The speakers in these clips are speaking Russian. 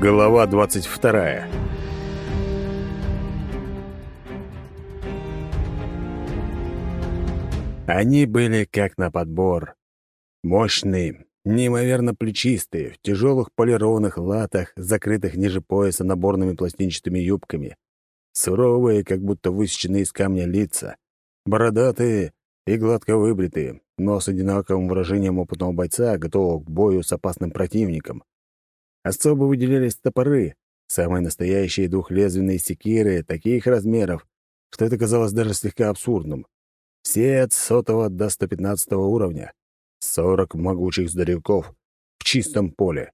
Глава двадцать вторая. Они были как на подбор. Мощные, неимоверно плечистые, в тяжелых полированных латах, закрытых ниже пояса наборными пластинчатыми юбками. Суровые, как будто высеченные из камня лица. Бородатые и гладко выбритые, но с одинаковым выражением опытного бойца, готового к бою с опасным противником. Особо выделялись топоры, самые настоящие двухлезвенные секиры, таких размеров, что это казалось даже слегка абсурдным. Все от сотого до 115 уровня. Сорок могучих здоровяков в чистом поле.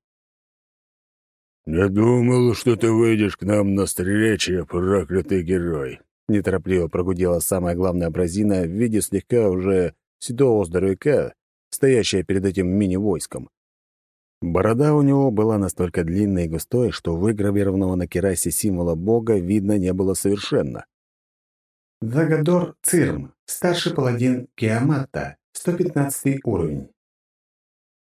«Не думал, что ты выйдешь к нам на встрече, проклятый герой», — неторопливо прогудела самая главная бразина в виде слегка уже седого здоровяка, стоящая перед этим мини-войском. Борода у него была настолько длинной и густой, что выгравированного на керасе символа бога видно не было совершенно. Загадор Цирм, старший паладин Киаматта, 115 уровень.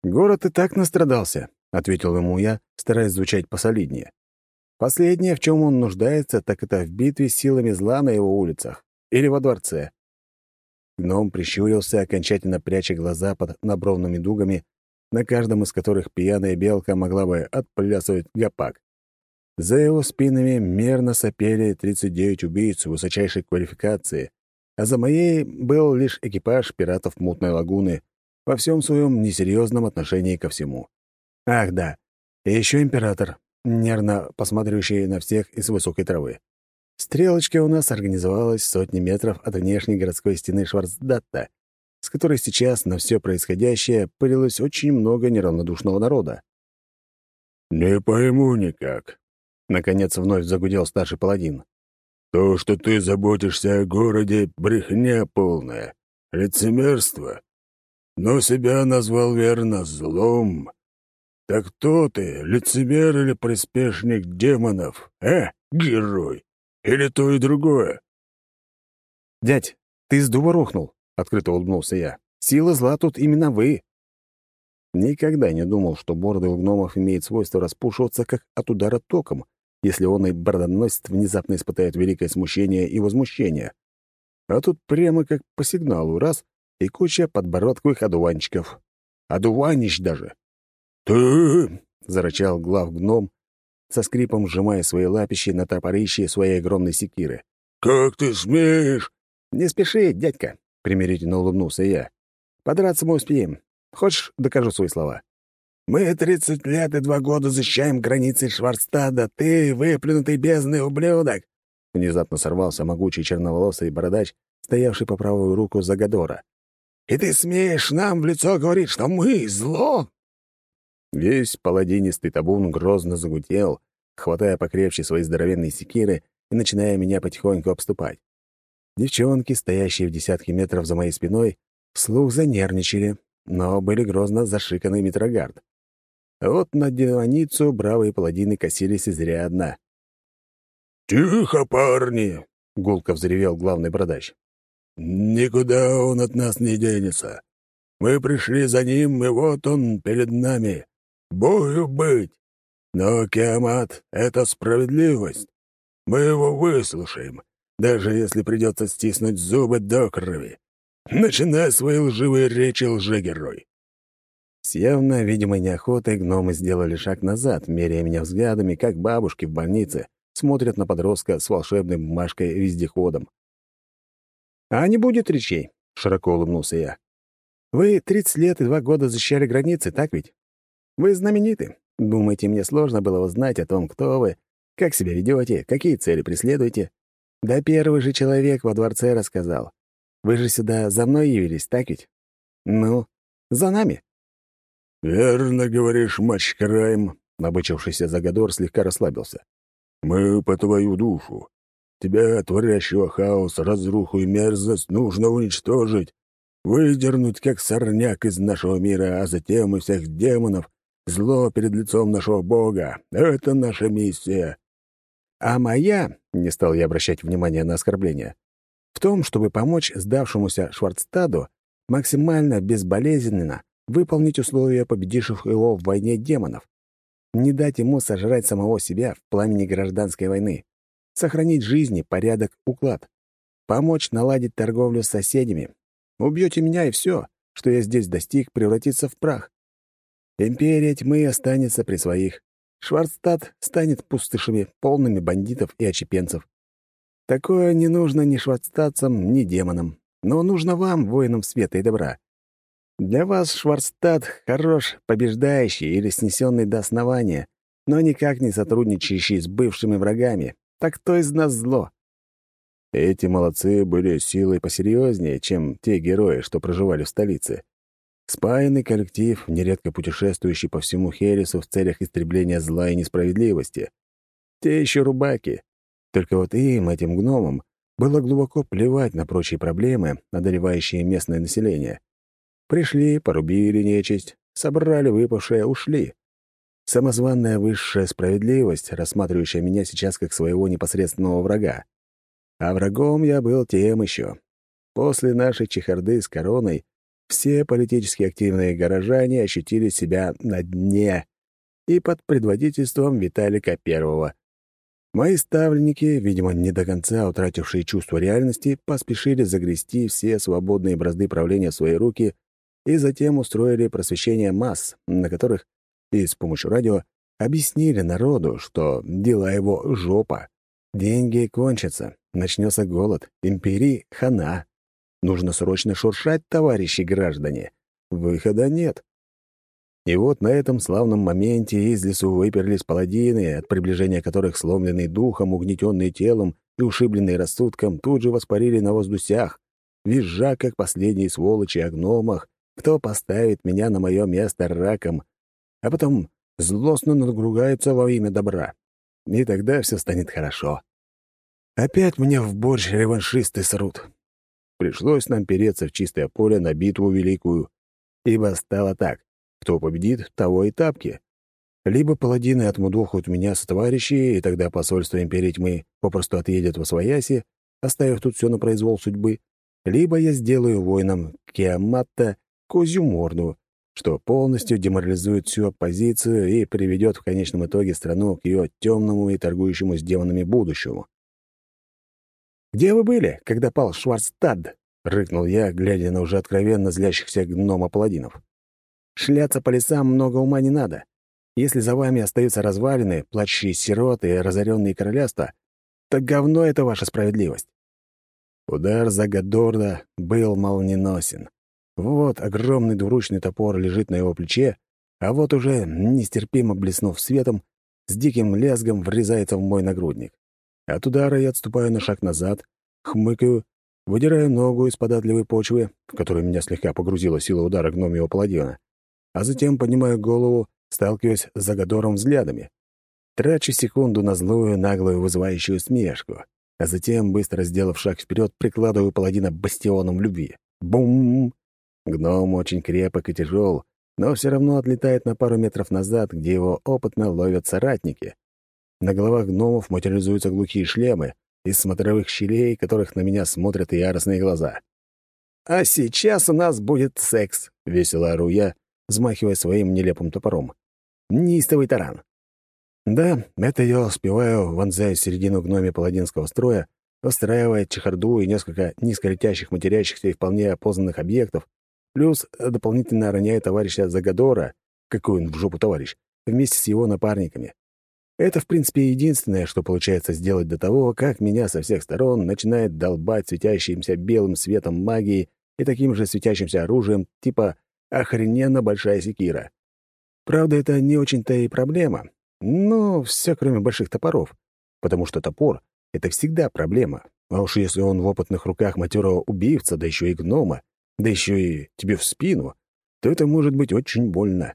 «Город и так настрадался», — ответил ему я, стараясь звучать посолиднее. «Последнее, в чем он нуждается, так это в битве с силами зла на его улицах или во дворце». Гном прищурился, окончательно пряча глаза под набровными дугами, на каждом из которых пьяная белка могла бы отплясывать гопак. За его спинами мерно сопели 39 убийц высочайшей квалификации, а за моей был лишь экипаж пиратов Мутной лагуны во всем своем несерьезном отношении ко всему. Ах, да, и еще император, нервно посматривающий на всех из высокой травы. Стрелочка у нас организовалась сотни метров от внешней городской стены Шварцдатта, которой сейчас на все происходящее пылилось очень много неравнодушного народа. «Не пойму никак», — наконец вновь загудел старший паладин. «То, что ты заботишься о городе, — брехня полная, лицемерство. Но себя назвал верно злом. Так кто ты, лицемер или приспешник демонов, э, герой? Или то и другое?» «Дядь, ты с дуба рухнул», — открыто улыбнулся я. «Сила зла тут именно вы». Никогда не думал, что бороды у гномов имеют свойство распушиваться, как от удара током, если он и бородоносец внезапно испытает великое смущение и возмущение. А тут прямо как по сигналу раз — и куча подбородковых одуванчиков. Одуванищ даже. «Ты...» — зарычал глав гном, со скрипом сжимая свои лапищи на топорище своей огромной секиры. «Как ты смеешь?» «Не спеши, дядька», — примирительно улыбнулся я. «Подраться мы успеем. Хочешь, докажу свои слова?» «Мы тридцать лет и два года защищаем границы Шварцтада. Ты, выплюнутый бездный ублюдок!» Внезапно сорвался могучий черноволосый бородач, стоявший по правую руку Загадора. «И ты смеешь нам в лицо говорить, что мы — зло?» Весь паладинистый табун грозно загутел, хватая покрепче свои здоровенные секиры и начиная меня потихоньку обступать. Девчонки, стоящие в десятке метров за моей спиной, вслух занервничали, но были грозно зашиканы Митрогард. Вот на демоницу бравые паладины косились изрядно. «Тихо, парни!» — гулко взревел главный бородач. «Никуда он от нас не денется. Мы пришли за ним, и вот он перед нами. Бою быть! Но Киамат — это справедливость. Мы его выслушаем, даже если придется стиснуть зубы до крови. Начинай свои лживые речи, лжегерой!» С явно видимой неохотой гномы сделали шаг назад, меряя меня взглядами, как бабушки в больнице смотрят на подростка с волшебной бумажкой-вездеходом. «А не будет речей», — широко улыбнулся я. «Вы 30 лет и два года защищали границы, так ведь? Вы знамениты. Думаете, мне сложно было узнать о том, кто вы, как себя ведете, какие цели преследуете? Да первый же человек во дворце рассказал. Вы же сюда за мной явились, так ведь? Ну, за нами». «Верно говоришь, Мачкрайм», — набычившийся Загадор слегка расслабился. «Мы по твою душу. Тебя, творящего хаос, разруху и мерзость, нужно уничтожить, выдернуть как сорняк из нашего мира, а затем и всех демонов, зло перед лицом нашего Бога. Это наша миссия». «А моя», — не стал я обращать внимания на оскорбление, «в том, чтобы помочь сдавшемуся Шварцтаду максимально безболезненно выполнить условия победивших его в войне демонов. не дать ему сожрать самого себя в пламени гражданской войны, сохранить жизни, порядок, уклад, помочь наладить торговлю с соседями. Убьете меня, и все, что я здесь достиг, превратится в прах. Империя тьмы останется при своих. Шварцтат станет пустышами, полными бандитов и очепенцев. Такое не нужно ни шварцтатцам, ни демонам. Но нужно вам, воинам света и добра. Для вас Шварцтат хорош, побеждающий или снесенный до основания, но никак не сотрудничающий с бывшими врагами. Так кто из нас зло? Эти молодцы были силой посерьезнее, чем те герои, что проживали в столице. Спаянный коллектив, нередко путешествующий по всему Хересу в целях истребления зла и несправедливости. Те еще рубаки. Только вот им, этим гномам, было глубоко плевать на прочие проблемы, одолевающие местное население. Пришли, порубили нечисть, собрали выпавшее, ушли. Самозванная высшая справедливость, рассматривающая меня сейчас как своего непосредственного врага. А врагом я был тем еще. После нашей чехарды с короной все политически активные горожане ощутили себя на дне и под предводительством Виталика Первого. Мои ставленники, видимо, не до конца утратившие чувство реальности, поспешили загрести все свободные бразды правления в свои руки и затем устроили просвещение масс, на которых и с помощью радио объяснили народу, что дела его жопа. Деньги кончатся, начнется голод, империи — хана. Нужно срочно шуршать, товарищи граждане. Выхода нет. И вот на этом славном моменте из лесу выперлись паладины, от приближения которых сломленный духом, угнетенный телом и ушибленный рассудком тут же воспарили на воздусях, визжа, как последние сволочи о гномах, кто поставит меня на мое место раком, а потом злостно надругается во имя добра. И тогда все станет хорошо. Опять мне в борщ реваншисты срут. Пришлось нам переться в чистое поле на битву великую, ибо стало так. Кто победит, того и тапки. Либо паладины отмудохают меня с товарищей, и тогда посольство Империи Тьмы попросту отъедет во свояси, оставив тут все на произвол судьбы, либо я сделаю воинам Киаматта козью морду, что полностью деморализует всю оппозицию и приведет в конечном итоге страну к ее темному и торгующему с демонами будущему. «Где вы были, когда пал Шварцтад?» — рыкнул я, глядя на уже откровенно злящихся гнома-паладинов. «Шляться по лесам много ума не надо. Если за вами остаются развалины, плачущие сироты и разоренные королевства, то говно это ваша справедливость». Удар за Гадорда был молниеносен. Вот огромный двуручный топор лежит на его плече, а вот уже, нестерпимо блеснув светом, с диким лязгом врезается в мой нагрудник. От удара я отступаю на шаг назад, хмыкаю, выдираю ногу из податливой почвы, в которую меня слегка погрузила сила удара гномиего паладина, а затем поднимаю голову, сталкиваясь с Загадором взглядами. Трачу секунду на злую, наглую, вызывающую смешку, а затем, быстро сделав шаг вперед, прикладываю паладина бастионом любви. Бум! Гном очень крепок и тяжел, но все равно отлетает на пару метров назад, где его опытно ловят соратники. На головах гномов материализуются глухие шлемы, из смотровых щелей, которых на меня смотрят яростные глаза. «А сейчас у нас будет секс», — весело ору я, взмахивая своим нелепым топором. «Нистовый таран». Да, это я успеваю, вонзая середину гноме паладинского строя, устраивая чехарду и несколько низколетящих матерящихся и вполне опознанных объектов, Плюс дополнительно роняет товарища Загадора, какой он в жопу товарищ, вместе с его напарниками. Это, в принципе, единственное, что получается сделать до того, как меня со всех сторон начинает долбать светящимся белым светом магии и таким же светящимся оружием, типа охрененно большая секира. Правда, это не очень-то и проблема, но все кроме больших топоров, потому что топор — это всегда проблема, а уж если он в опытных руках матерого убийца, да еще и гнома, да еще и тебе в спину, то это может быть очень больно.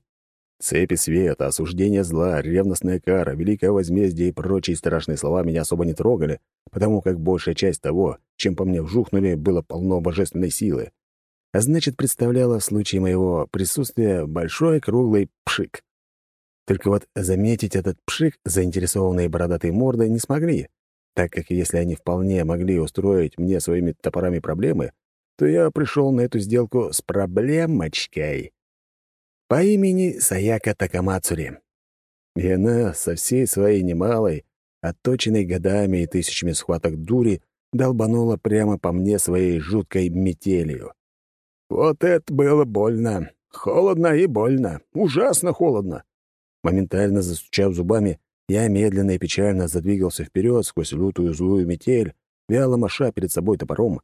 Цепи света, осуждение зла, ревностная кара, великое возмездие и прочие страшные слова меня особо не трогали, потому как большая часть того, чем по мне вжухнули, было полно божественной силы. А значит, представляло в случае моего присутствия большой круглый пшик. Только вот заметить этот пшик заинтересованные бородатые морды не смогли, так как если они вполне могли устроить мне своими топорами проблемы, то я пришел на эту сделку с проблемочкой по имени Саяка Такамацури. И она со всей своей немалой, отточенной годами и тысячами схваток дури, долбанула прямо по мне своей жуткой метелью. Вот это было больно. Холодно и больно. Ужасно холодно. Моментально застучав зубами, я медленно и печально задвигался вперед сквозь лютую злую метель, вяло маша перед собой топором.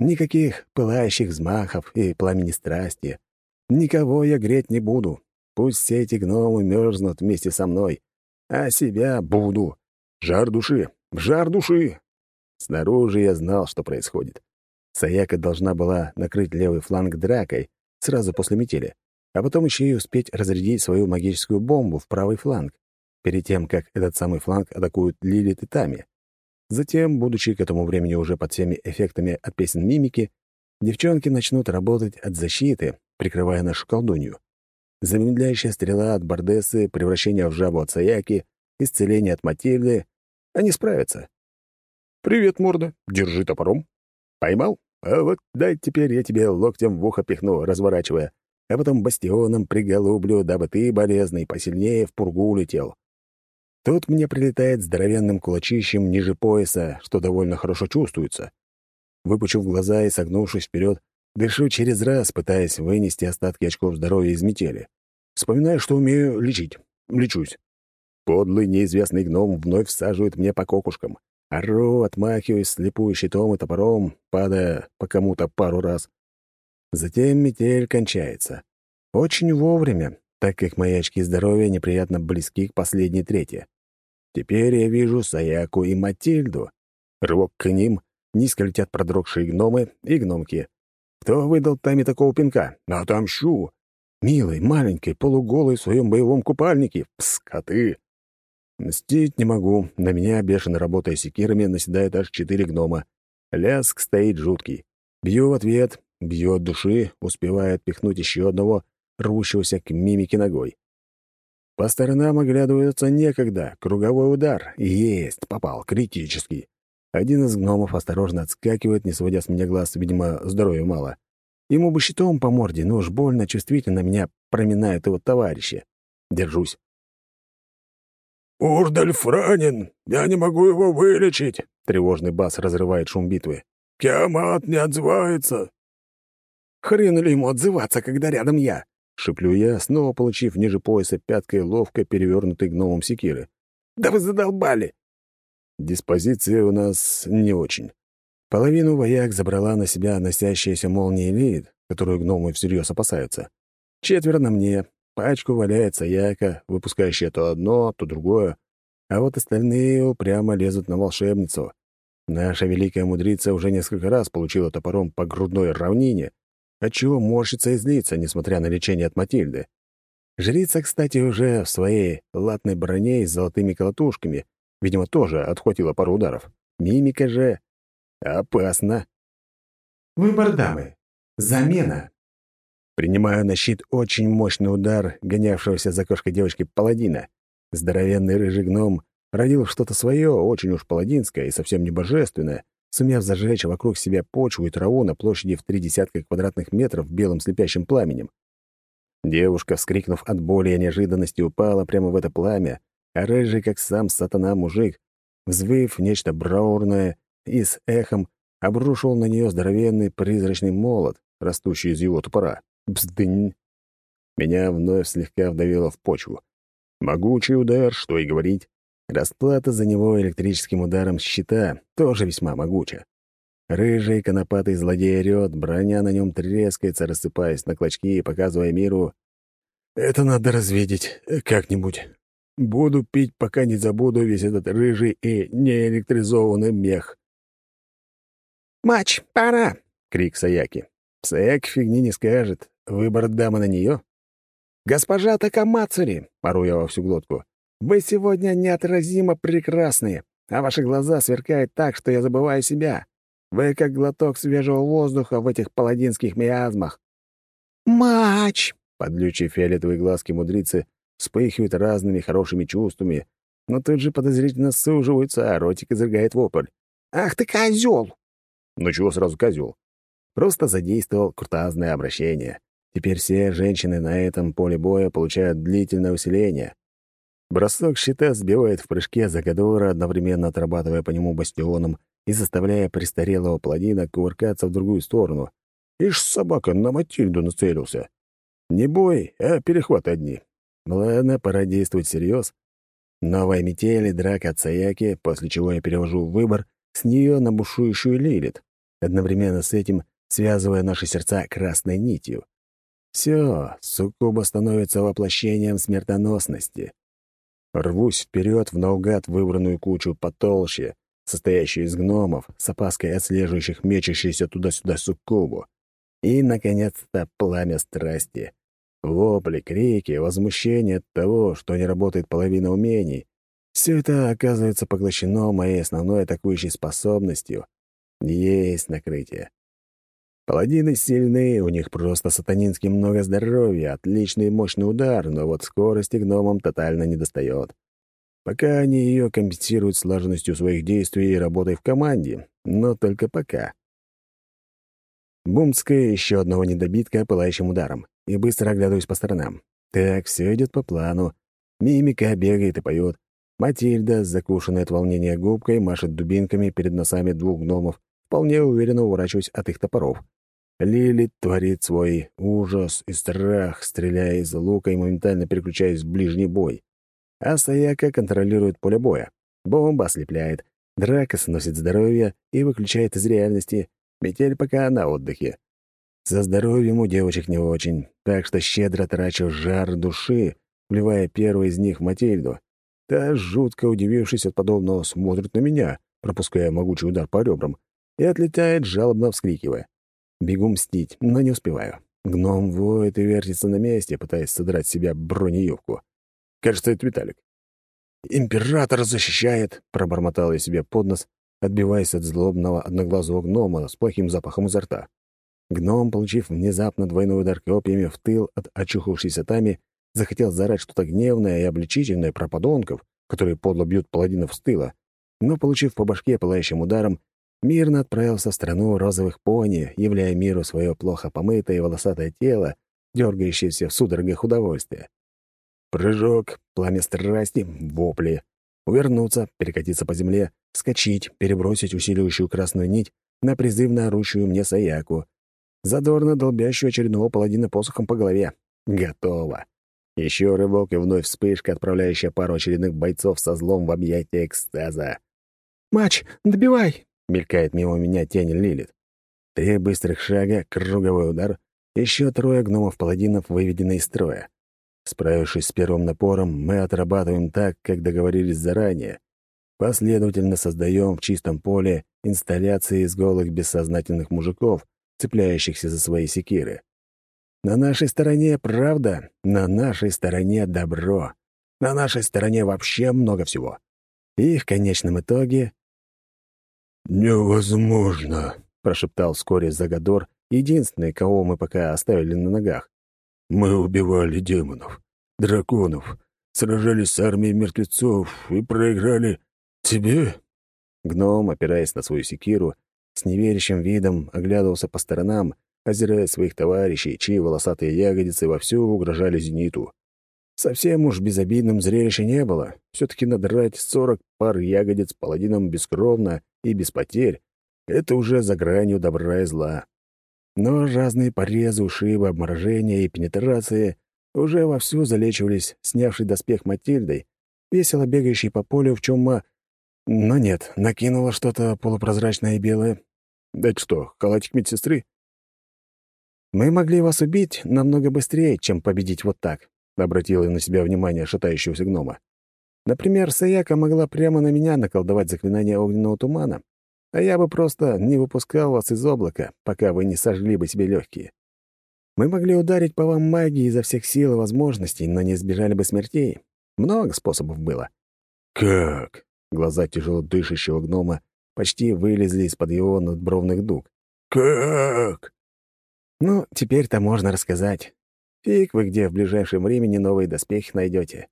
Никаких пылающих взмахов и пламени страсти. Никого я греть не буду. Пусть все эти гномы мерзнут вместе со мной. А себя буду. Жар души. Жар души. Снаружи я знал, что происходит. Саяка должна была накрыть левый фланг дракой сразу после метели, а потом еще и успеть разрядить свою магическую бомбу в правый фланг, перед тем, как этот самый фланг атакуют Лилит и Тами. Затем, будучи к этому времени уже под всеми эффектами от песен мимики, девчонки начнут работать от защиты, прикрывая нашу колдунью. Замедляющая стрела от Бардессы, превращение в жабу от Саяки, исцеление от Матильды — они справятся. «Привет, морда. Держи топором». «Поймал? А вот дай теперь я тебе локтем в ухо пихну, разворачивая, а потом бастионом приголублю, дабы ты, болезный, посильнее в пургу улетел». Тут мне прилетает здоровенным кулачищем ниже пояса, что довольно хорошо чувствуется. Выпучив глаза и согнувшись вперед, дышу через раз, пытаясь вынести остатки очков здоровья из метели. Вспоминаю, что умею лечить. Лечусь. Подлый неизвестный гном вновь всаживает мне по кокушкам. Ору, отмахиваюсь слепую щитом и топором, падая по кому-то пару раз. Затем метель кончается. Очень вовремя, так как мои очки здоровья неприятно близки к последней трети. Теперь я вижу Саяку и Матильду. Рывок к ним, низко летят продрогшие гномы и гномки. Кто выдал Таме такого пинка? Отомщу! Милый, маленький, полуголый в своем боевом купальнике. Скоты! Мстить не могу. На меня, бешено работая секирами, наседает аж четыре гнома. Ляск стоит жуткий. Бью в ответ, бью от души, успевая отпихнуть еще одного, рвущегося к мимике ногой. По сторонам оглядываются некогда. Круговой удар. Есть, попал, критический. Один из гномов осторожно отскакивает, не сводя с меня глаз, видимо, здоровья мало. Ему бы щитом по морде, но уж больно чувствительно меня проминают его товарищи. Держусь. «Урдальф ранен! Я не могу его вылечить!» Тревожный бас разрывает шум битвы. «Киамат не отзывается!» «Хрен ли ему отзываться, когда рядом я?» — шеплю я, снова получив ниже пояса пяткой ловко перевернутый гномом секиры. «Да вы задолбали!» Диспозиция у нас не очень. Половину вояк забрала на себя носящаяся молния элит, которую гномы всерьез опасаются. Четверо на мне, Пачку валяется яйка, выпускающая то одно, то другое, а вот остальные упрямо лезут на волшебницу. Наша великая мудрица уже несколько раз получила топором по грудной равнине, отчего морщится и злится, несмотря на лечение от Матильды. Жрица, кстати, уже в своей латной броне с золотыми колотушками, видимо, тоже отхватила пару ударов. Мимика же опасно. Выбор дамы. Замена. Принимаю на щит очень мощный удар гонявшегося за кошкой девочки паладина. Здоровенный рыжий гном родил что-то свое, очень уж паладинское и совсем не божественное, сумев зажечь вокруг себя почву и траву на площади в три десятка квадратных метров белым слепящим пламенем. Девушка, вскрикнув от боли и неожиданности, упала прямо в это пламя, а рыжий, как сам сатана-мужик, взвыв нечто браурное и с эхом, обрушил на нее здоровенный призрачный молот, растущий из его топора. Бздынь. Меня вновь слегка вдавило в почву. Могучий удар, что и говорить. Расплата за него электрическим ударом щита тоже весьма могуча. Рыжий конопатый злодей орёт, броня на нем трескается, рассыпаясь на клочки и показывая миру. «Это надо разведить э, как-нибудь. Буду пить, пока не забуду весь этот рыжий и неэлектризованный мех». «Матч, пора!» — крик Саяки. Саяки фигни не скажет. Выбор дамы на нее? «Госпожа Такамацури!» — пару я во всю глотку. «Вы сегодня неотразимо прекрасны, а ваши глаза сверкают так, что я забываю себя. Вы как глоток свежего воздуха в этих паладинских миазмах». «Мач!» — подлючие фиолетовые глазки мудрицы вспыхивают разными хорошими чувствами, но тут же подозрительно суживаются, а ротик изрыгает вопль. «Ах ты козел!» «Ну чего сразу козел? Просто задействовал куртазное обращение. Теперь все женщины на этом поле боя получают длительное усиление. Бросок щита сбивает в прыжке Загадора, одновременно отрабатывая по нему бастионом и заставляя престарелого паладина кувыркаться в другую сторону. Ишь, собака на Матильду нацелился. Не бой, а перехват одни. Ладно, пора действовать всерьез. Новая метель и драка от Саяки, после чего я перевожу выбор с нее на бушующую Лилит, одновременно с этим связывая наши сердца красной нитью. Все, суккуба становится воплощением смертоносности. Рвусь вперед в наугад выбранную кучу потолще, состоящую из гномов, с опаской отслеживающих мечащиеся туда-сюда суккубу. И, наконец-то, пламя страсти. Вопли, крики, возмущение от того, что не работает половина умений. Все это оказывается поглощено моей основной атакующей способностью. Есть накрытие. Паладины сильны, у них просто сатанински много здоровья, отличный мощный удар, но вот скорости гномам тотально недостает. Пока они ее компенсируют слаженностью своих действий и работой в команде, но только пока. Бумская еще одного недобитка пылающим ударом, и быстро оглядываюсь по сторонам. Так, все идет по плану. Мимика бегает и поет. Матильда, закушенная от волнения губкой, машет дубинками перед носами двух гномов, вполне уверенно уворачиваясь от их топоров. Лилит творит свой ужас и страх, стреляя из лука и моментально переключаясь в ближний бой. А Саяка контролирует поле боя. Бомба ослепляет, драка сносит здоровье и выключает из реальности. Метель пока на отдыхе. За здоровьем у девочек не очень, так что щедро трачу жар души, вливая первый из них Матильду. Та, жутко удивившись от подобного, смотрит на меня, пропуская могучий удар по ребрам, и отлетает, жалобно вскрикивая. Бегу мстить, но не успеваю. Гном воет и вертится на месте, пытаясь содрать с себя бронеюбку. Кажется, это Виталик. «Император защищает!» — пробормотал я себе под нос, отбиваясь от злобного одноглазого гнома с плохим запахом изо рта. Гном, получив внезапно двойной удар копьями в тыл от очухавшейся Тами, захотел заорать что-то гневное и обличительное про подонков, которые подло бьют паладинов с тыла, но, получив по башке пылающим ударом, мирно отправился в страну розовых пони, являя миру свое плохо помытое и волосатое тело, дергающееся в судорогах удовольствия. Прыжок, пламя страсти, вопли. Увернуться, перекатиться по земле, скачить, перебросить усиливающую красную нить на призывно орущую мне Саяку, задорно долбящую очередного паладина посохом по голове. Готово. Еще рывок и вновь вспышка, отправляющая пару очередных бойцов со злом в объятия экстаза. «Мач, добивай!» Мелькает мимо меня тень Лилит. Три быстрых шага, круговой удар, еще трое гномов-паладинов выведены из строя. Справившись с первым напором, мы отрабатываем так, как договорились заранее. Последовательно создаем в чистом поле инсталляции из голых бессознательных мужиков, цепляющихся за свои секиры. На нашей стороне правда, на нашей стороне добро. На нашей стороне вообще много всего. И в конечном итоге «Невозможно», — прошептал вскоре Загадор, единственный, кого мы пока оставили на ногах. «Мы убивали демонов, драконов, сражались с армией мертвецов и проиграли тебе?» Гном, опираясь на свою секиру, с неверящим видом оглядывался по сторонам, озирая своих товарищей, чьи волосатые ягодицы вовсю угрожали зениту. Совсем уж безобидным зрелища не было. Все-таки надрать сорок пар ягодиц паладином бескровно и без потерь — это уже за гранью добра и зла. Но разные порезы, ушибы, обморожения и пенетрации уже вовсю залечивались, снявший доспех Матильдой, весело бегающей по полю, в чем. Но нет, накинула что-то полупрозрачное и белое. Да что, халатик медсестры? Мы могли вас убить намного быстрее, чем победить вот так. — обратила на себя внимание шатающегося гнома. «Например, Саяка могла прямо на меня наколдовать заклинание огненного тумана, а я бы просто не выпускал вас из облака, пока вы не сожгли бы себе легкие. Мы могли ударить по вам магией изо всех сил и возможностей, но не избежали бы смертей. Много способов было». «Как?» — глаза тяжело дышащего гнома почти вылезли из-под его надбровных дуг. «Как?» «Ну, теперь-то можно рассказать. Фиг вы где в ближайшем времени новые доспехи найдете.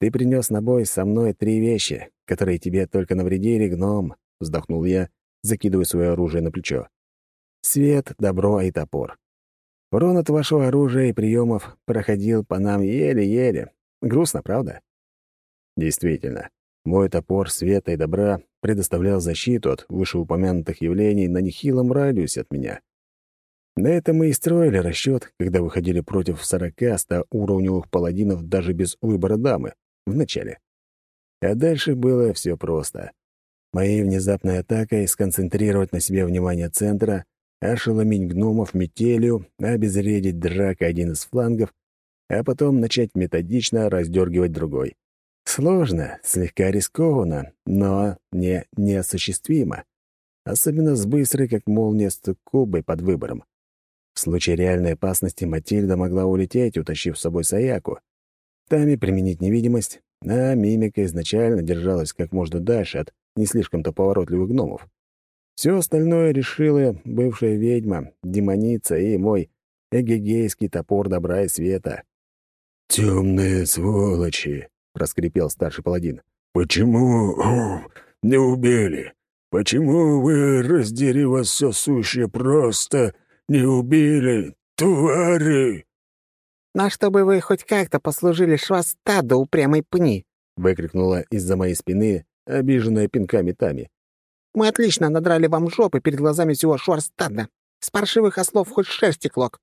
Ты принес на бой со мной три вещи, которые тебе только навредили, гном, — вздохнул я, закидывая свое оружие на плечо. Свет, добро и топор. Урон от вашего оружия и приемов проходил по нам еле-еле. Грустно, правда? Действительно, мой топор света и добра предоставлял защиту от вышеупомянутых явлений на нехилом радиусе от меня. На это мы и строили расчет, когда выходили против 40-100 уровневых паладинов даже без выбора дамы, в начале. А дальше было все просто. Моей внезапной атакой сконцентрировать на себе внимание центра, ошеломить гномов метелью, обезвредить драка один из флангов, а потом начать методично раздергивать другой. Сложно, слегка рискованно, но не неосуществимо. Особенно с быстрой, как молния, стукубой под выбором. В случае реальной опасности Матильда могла улететь, утащив с собой Саяку. Тами применить невидимость, а мимика изначально держалась как можно дальше от не слишком-то поворотливых гномов. Все остальное решила бывшая ведьма, демоница и мой эгегейский топор добра и света. «Темные сволочи!» проскрипел старший паладин. «Почему не убили? Почему вы, раздери вас все сущее, просто не убили, твари?» «На чтобы вы хоть как-то послужили швастаду упрямой пни!» — выкрикнула из-за моей спины, обиженная пинками Тами. «Мы отлично надрали вам жопы перед глазами всего Шварстада. С паршивых ослов хоть шерсти клок.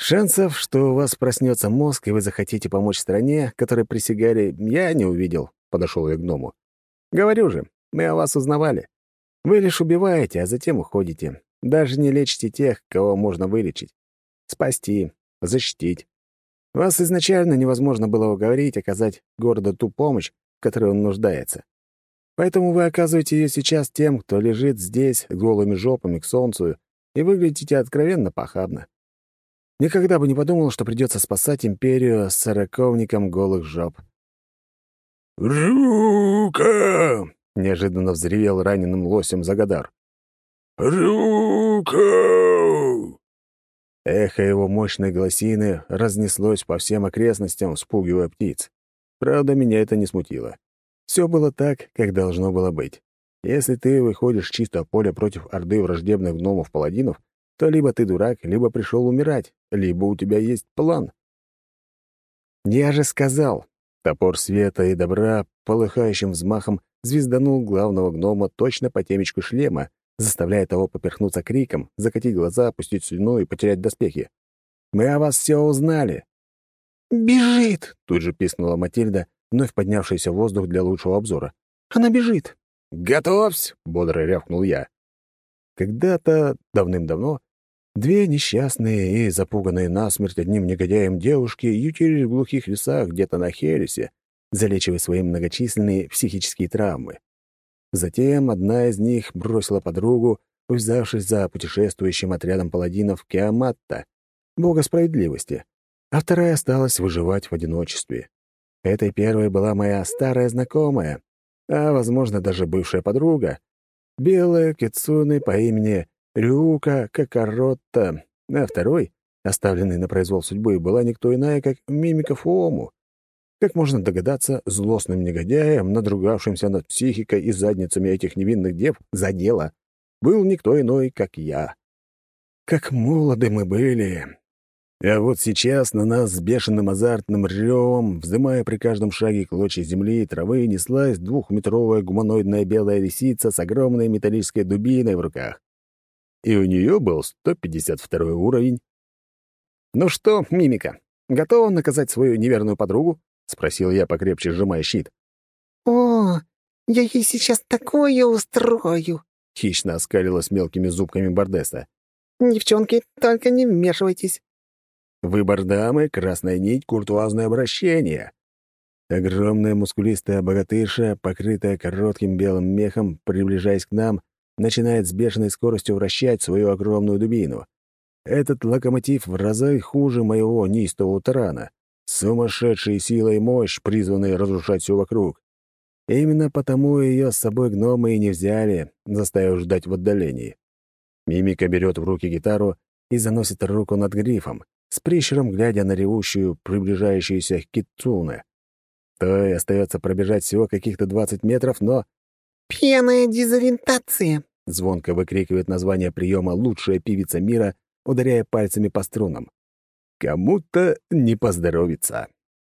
Шансов, что у вас проснется мозг, и вы захотите помочь стране, которой присягали, я не увидел, — подошел я к гному. Говорю же, мы о вас узнавали. Вы лишь убиваете, а затем уходите. Даже не лечите тех, кого можно вылечить. Спасти, защитить. Вас изначально невозможно было уговорить оказать городу ту помощь, в которой он нуждается. Поэтому вы оказываете ее сейчас тем, кто лежит здесь голыми жопами к солнцу, и выглядите откровенно похабно. Никогда бы не подумал, что придется спасать империю с сороковником голых жоп. «Рука!» — неожиданно взревел раненым лосем Загадар. «Рука!» Эхо его мощной голосины разнеслось по всем окрестностям, спугивая птиц. Правда, меня это не смутило. Все было так, как должно было быть. Если ты выходишь чисто поле против орды враждебных гномов-паладинов, то либо ты дурак, либо пришел умирать, либо у тебя есть план. Я же сказал, топор света и добра полыхающим взмахом звезданул главного гнома точно по темечку шлема, заставляя того поперхнуться криком, закатить глаза, опустить слюну и потерять доспехи. «Мы о вас все узнали!» «Бежит!» — тут же пискнула Матильда, вновь поднявшаяся в воздух для лучшего обзора. «Она бежит!» «Готовься!» — бодро рявкнул я. Когда-то, давным-давно, Две несчастные и запуганные насмерть одним негодяем девушки ютились в глухих лесах где-то на Хересе, залечивая свои многочисленные психические травмы. Затем одна из них бросила подругу, увязавшись за путешествующим отрядом паладинов Киаматта, бога справедливости, а вторая осталась выживать в одиночестве. Этой первой была моя старая знакомая, а, возможно, даже бывшая подруга, белая кицуны по имени Рюка Какаротта, а второй, оставленный на произвол судьбы, была никто иная, как Мимика Фуому. Как можно догадаться, злостным негодяем, надругавшимся над психикой и задницами этих невинных дев за дело, был никто иной, как я. Как молоды мы были! А вот сейчас на нас с бешеным азартным ревом, вздымая при каждом шаге клочья земли и травы, неслась двухметровая гуманоидная белая лисица с огромной металлической дубиной в руках и у нее был 152 уровень. «Ну что, мимика, готова наказать свою неверную подругу?» — спросил я, покрепче сжимая щит. «О, я ей сейчас такое устрою!» — хищно оскалилась мелкими зубками Бардеса. «Девчонки, только не вмешивайтесь!» Выбор дамы — красная нить, куртуазное обращение. Огромная мускулистая богатырша, покрытая коротким белым мехом, приближаясь к нам, начинает с бешеной скоростью вращать свою огромную дубину. Этот локомотив в разы хуже моего неистового тарана. Сумасшедшая сила и мощь, призванные разрушать все вокруг. именно потому ее с собой гномы и не взяли, заставив ждать в отдалении. Мимика берет в руки гитару и заносит руку над грифом, с прищуром глядя на ревущую, приближающуюся китсуне. То и остается пробежать всего каких-то 20 метров, но... «Пьяная дезориентация!» Звонко выкрикивает название приема «Лучшая певица мира», ударяя пальцами по струнам. Кому-то не поздоровится.